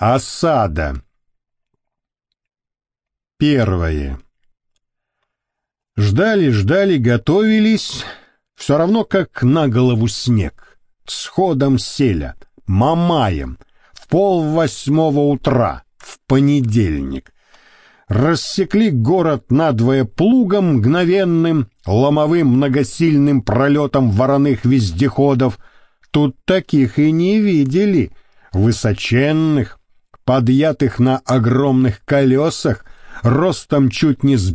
Осада. Первое. Ждали, ждали, готовились, все равно как на голову снег. С ходом селя, мамаем, в пол восьмого утра, в понедельник. Рассекли город надвое плугом мгновенным, ломовым многосильным пролетом вороных вездеходов. Тут таких и не видели, высоченных, подъятых на огромных колесах, ростом чуть не с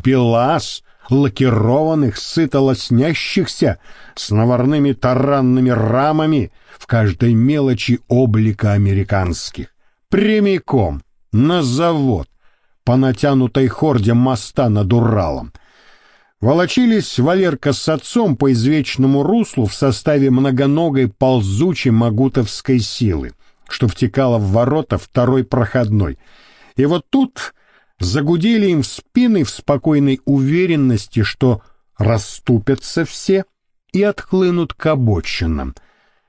лакированных, сыто лоснящихся, с наварными таранными рамами в каждой мелочи облика американских. Прямиком на завод, по натянутой хорде моста над Уралом. Волочились Валерка с отцом по извечному руслу в составе многоногой ползучей магутовской силы — что втекало в ворота второй проходной. И вот тут загудели им в спины в спокойной уверенности, что расступятся все и отхлынут к обочинам.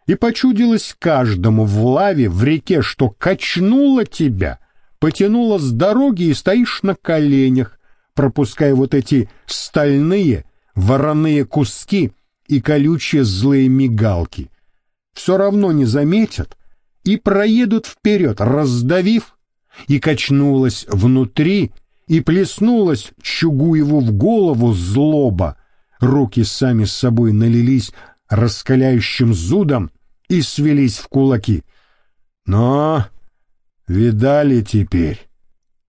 И почудилось каждому в лаве, в реке, что качнуло тебя, потянуло с дороги и стоишь на коленях, пропуская вот эти стальные вороные куски и колючие злые мигалки. Все равно не заметят, и проедут вперед, раздавив, и качнулась внутри, и плеснулась Чугуеву в голову злоба. Руки сами с собой налились раскаляющим зудом и свелись в кулаки. Но, видали теперь,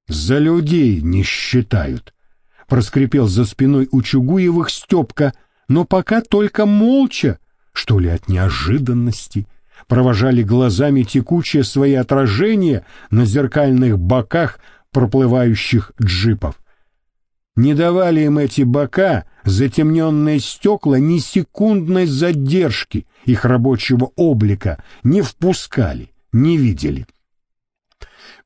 за людей не считают. Проскрипел за спиной у Чугуевых Степка, но пока только молча, что ли от неожиданности — провожали глазами текучее свои отражения на зеркальных боках проплывающих джипов. Не давали им эти бока, затемненные стекла, ни секундной задержки их рабочего облика, не впускали, не видели.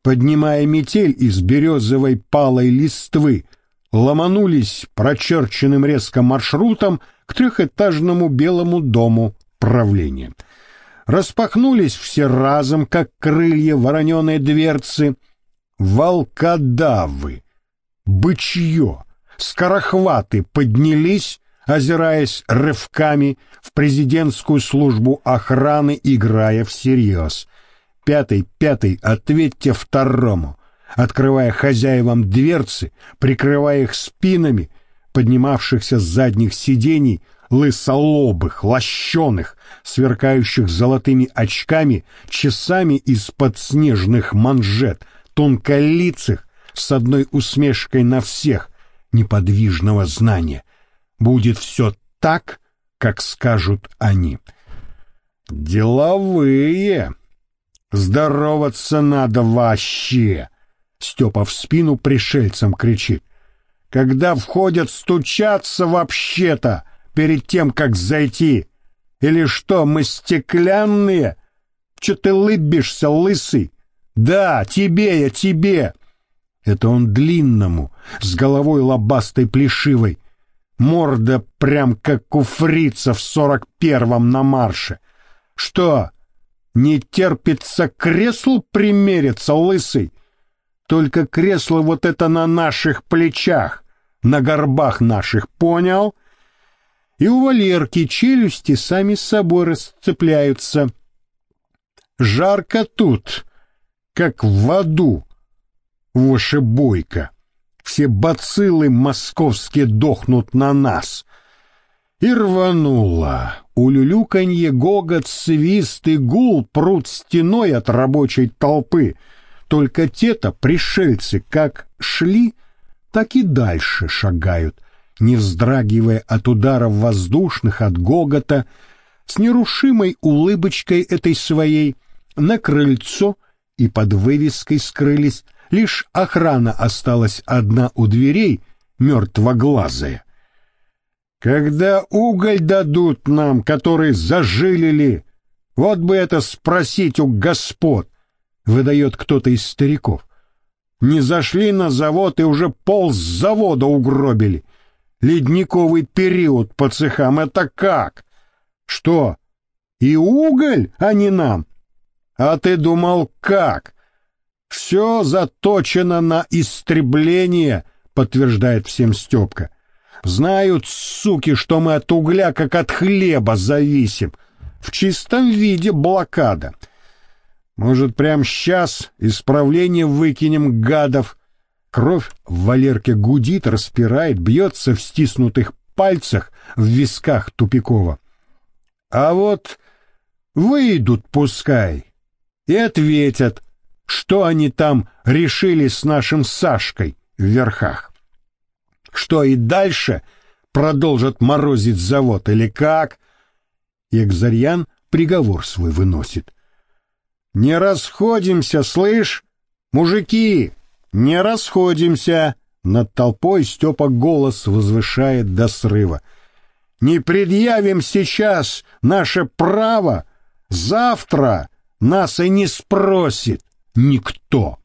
Поднимая метель из березовой палой листвы, ломанулись прочерченным резко маршрутом к трехэтажному белому дому правления — распахнулись все разом, как крылья вороненой дверцы. Волкодавы, бычье, скорохваты поднялись, озираясь рывками в президентскую службу охраны, играя всерьез. Пятый, пятый, ответьте второму, открывая хозяевам дверцы, прикрывая их спинами, поднимавшихся с задних сидений, лысолобых, лощеных, сверкающих золотыми очками, часами из-под снежных манжет, тонколицых, с одной усмешкой на всех, неподвижного знания. Будет все так, как скажут они. Деловые. Здороваться надо вообще. Степа в спину пришельцам кричит. Когда входят стучаться вообще-то, перед тем, как зайти. Или что, мы стеклянные? Че ты лыбишься, лысый? Да, тебе я, тебе. Это он длинному, с головой лобастой плешивой. Морда прям как у фрица в сорок первом на марше. Что, не терпится креслу примериться, лысый? Только кресло вот это на наших плечах, на горбах наших, понял? И у Валерки челюсти сами с собой расцепляются. Жарко тут, как в аду, вошебойка. Все бациллы московские дохнут на нас. И рвануло. Улюлюканье, гогот, свист и гул прут стеной от рабочей толпы. Только те-то пришельцы как шли, так и дальше шагают — не вздрагивая от ударов воздушных, от гогота, с нерушимой улыбочкой этой своей на крыльцо и под вывеской скрылись, лишь охрана осталась одна у дверей, мертвоглазая. Когда уголь дадут нам, который зажилили, вот бы это спросить у господ, выдает кто-то из стариков. Не зашли на завод и уже пол завода угробили. Ледниковый период по цехам — это как? Что, и уголь, а не нам? А ты думал, как? Все заточено на истребление, подтверждает всем Степка. Знают, суки, что мы от угля, как от хлеба, зависим. В чистом виде блокада. Может, прямо сейчас исправление выкинем, гадов. Кровь в Валерке гудит, распирает, бьется в стиснутых пальцах в висках Тупикова. А вот выйдут пускай и ответят, что они там решили с нашим Сашкой в верхах. Что и дальше продолжат морозить завод или как? Экзарьян приговор свой выносит. «Не расходимся, слышь? Мужики, не расходимся!» Над толпой Степа голос возвышает до срыва. «Не предъявим сейчас наше право, завтра нас и не спросит никто!»